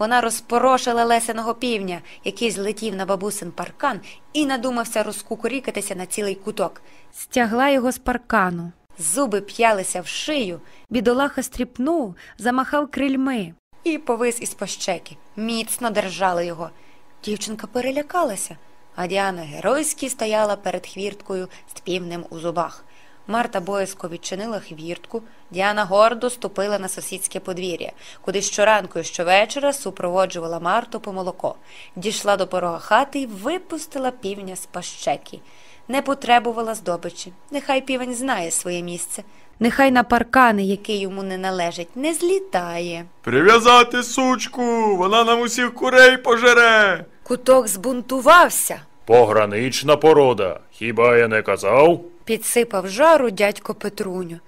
Вона розпорошила лесеного півня, який злетів на бабусин паркан і надумався розкукурікатися на цілий куток. Стягла його з паркану. Зуби п'ялися в шию, бідолаха стріпнув, замахав крильми і повис із пощеки. Міцно держали його. Дівчинка перелякалася, а Діана геройськи стояла перед хвірткою з півнем у зубах. Марта боязко відчинила хвіртку, Діана гордо ступила на сусідське подвір'я, куди щоранку і щовечора супроводжувала Марту по молоко, дійшла до порога хати і випустила півня з пащеки. Не потребувала здобичі. Нехай півень знає своє місце. Нехай на паркани, який йому не належить, не злітає. Прив'язати сучку, вона нам усіх курей пожере. Куток збунтувався, Погранична порода. Хіба я не казав? Підсипав жару дядько Петруню.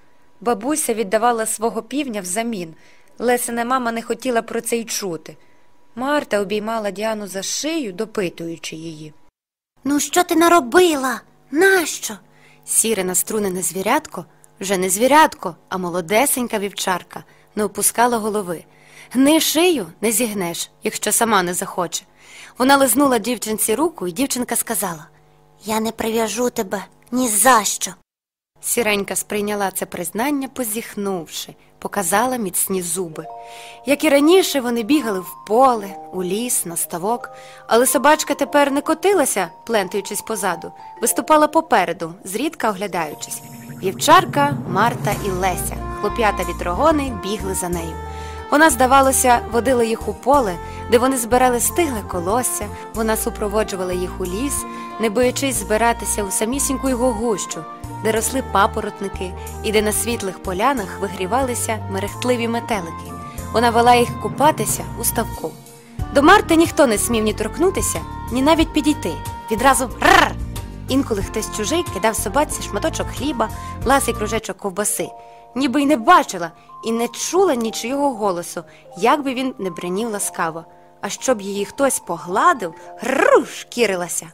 Бабуся віддавала свого півня взамін. Лесина мама не хотіла про це й чути. Марта обіймала Діану за шию, допитуючи її. Ну, що ти наробила? Нащо? Сіре наструнене звірятко, вже не звірятко, а молодесенька вівчарка, не опускала голови. Гни шию не зігнеш, якщо сама не захоче. Вона лизнула дівчинці руку, і дівчинка сказала. Я не прив'яжу тебе ні за що. Сіренька сприйняла це признання, позіхнувши, показала міцні зуби. Як і раніше, вони бігали в поле, у ліс, на ставок, але собачка тепер не котилася, плентаючись позаду, виступала попереду, зрідка оглядаючись. Вівчарка, Марта і Леся, хлоп'ята вітрогони, бігли за нею. Вона, здавалося, водила їх у поле, де вони збирали стигле колосся, вона супроводжувала їх у ліс, не боячись збиратися у самісіньку його гущу, де росли папоротники і де на світлих полянах вигрівалися мерехтливі метелики. Вона вела їх купатися у ставку. До Марти ніхто не смів ні торкнутися, ні навіть підійти. Відразу «Рррр!» Інколи хтось чужий кидав собаці шматочок хліба, ласий кружечок ковбаси, ніби й не бачила і не чула нічого голосу, як би він не бринів ласкаво. А щоб її хтось погладив, гррру, шкірилася.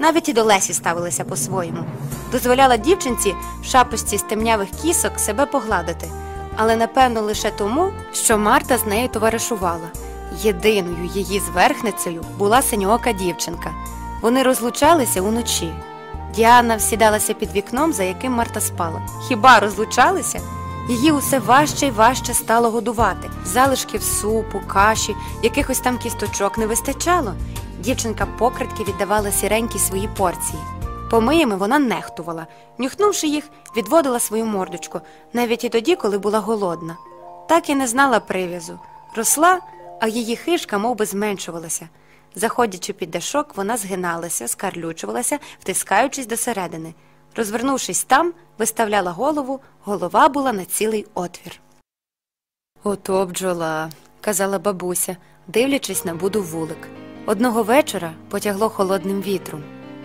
Навіть і до Лесі ставилися по-своєму. Дозволяла дівчинці в шапочці з темнявих кісок себе погладити, але напевно лише тому, що Марта з нею товаришувала. Єдиною її зверхницею була синьоока дівчинка. Вони розлучалися уночі. Діана всідалася під вікном, за яким Марта спала. Хіба розлучалися? Її усе важче й важче стало годувати. Залишків супу, каші, якихось там кісточок не вистачало. Дівчинка покритки віддавала сіренькій свої порції. Помиями вона нехтувала, нюхнувши їх, відводила свою мордочку, навіть і тоді, коли була голодна. Так і не знала прив'язу. Росла, а її хижка мов би, зменшувалася. Заходячи під дашок, вона згиналася, скарлючувалася, втискаючись до середини. Розвернувшись там, виставляла голову, голова була на цілий отвір. Ото бджола, казала бабуся, дивлячись на буду вулик. Одного вечора потягло холодним вітром.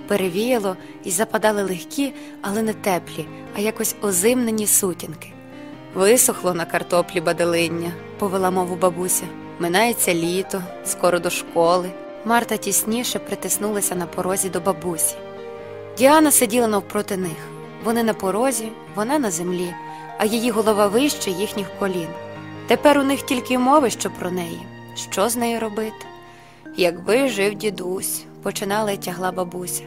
Перевіяло і западали легкі, але не теплі, а якось озимнені сутінки. Висохло на картоплі баделиння, повела мову бабуся. Минається літо, скоро до школи. Марта тісніше притиснулася на порозі до бабусі. Діана сиділа навпроти них. Вони на порозі, вона на землі, а її голова вище їхніх колін. Тепер у них тільки мови, що про неї. Що з нею робити? Якби жив дідусь, починала й тягла бабуся.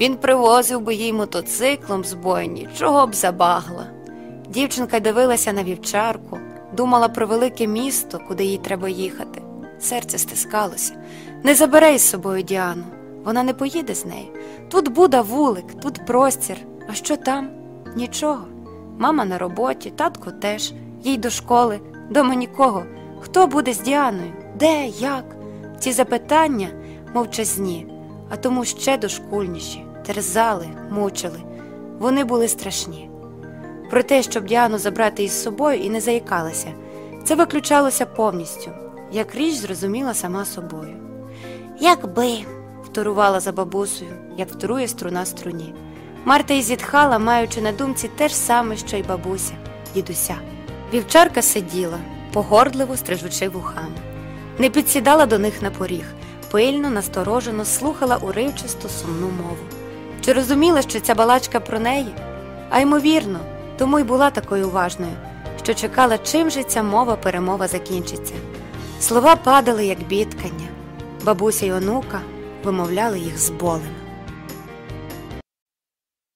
Він привозив би їй мотоциклом з бойні, чого б забагла. Дівчинка дивилася на вівчарку, думала про велике місто, куди їй треба їхати. Серце стискалося. Не забере із собою Діану, вона не поїде з нею. Тут буде вулик, тут простір. А що там? Нічого. Мама на роботі, татко теж, їй до школи, дома нікого. Хто буде з Діаною? Де, як? Ці запитання мовчазні, а тому ще дошкульніші, терзали, мучили. Вони були страшні. Про те, щоб Діану забрати із собою і не заїкалася, це виключалося повністю, як річ зрозуміла сама собою. Якби. Вторувала за бабусею, як вторує струна струні. Марта й зітхала, маючи на думці те ж саме, що й бабуся, дідуся. Вівчарка сиділа, погордливо стрижучи вухами. Не підсідала до них на поріг, пильно, насторожено слухала уривчасту сумну мову. Чи розуміла, що ця балачка про неї? А ймовірно, тому й була такою уважною, що чекала, чим же ця мова перемова закінчиться. Слова падали, як бідкання. Бабуся й онука вимовляли їх з болем.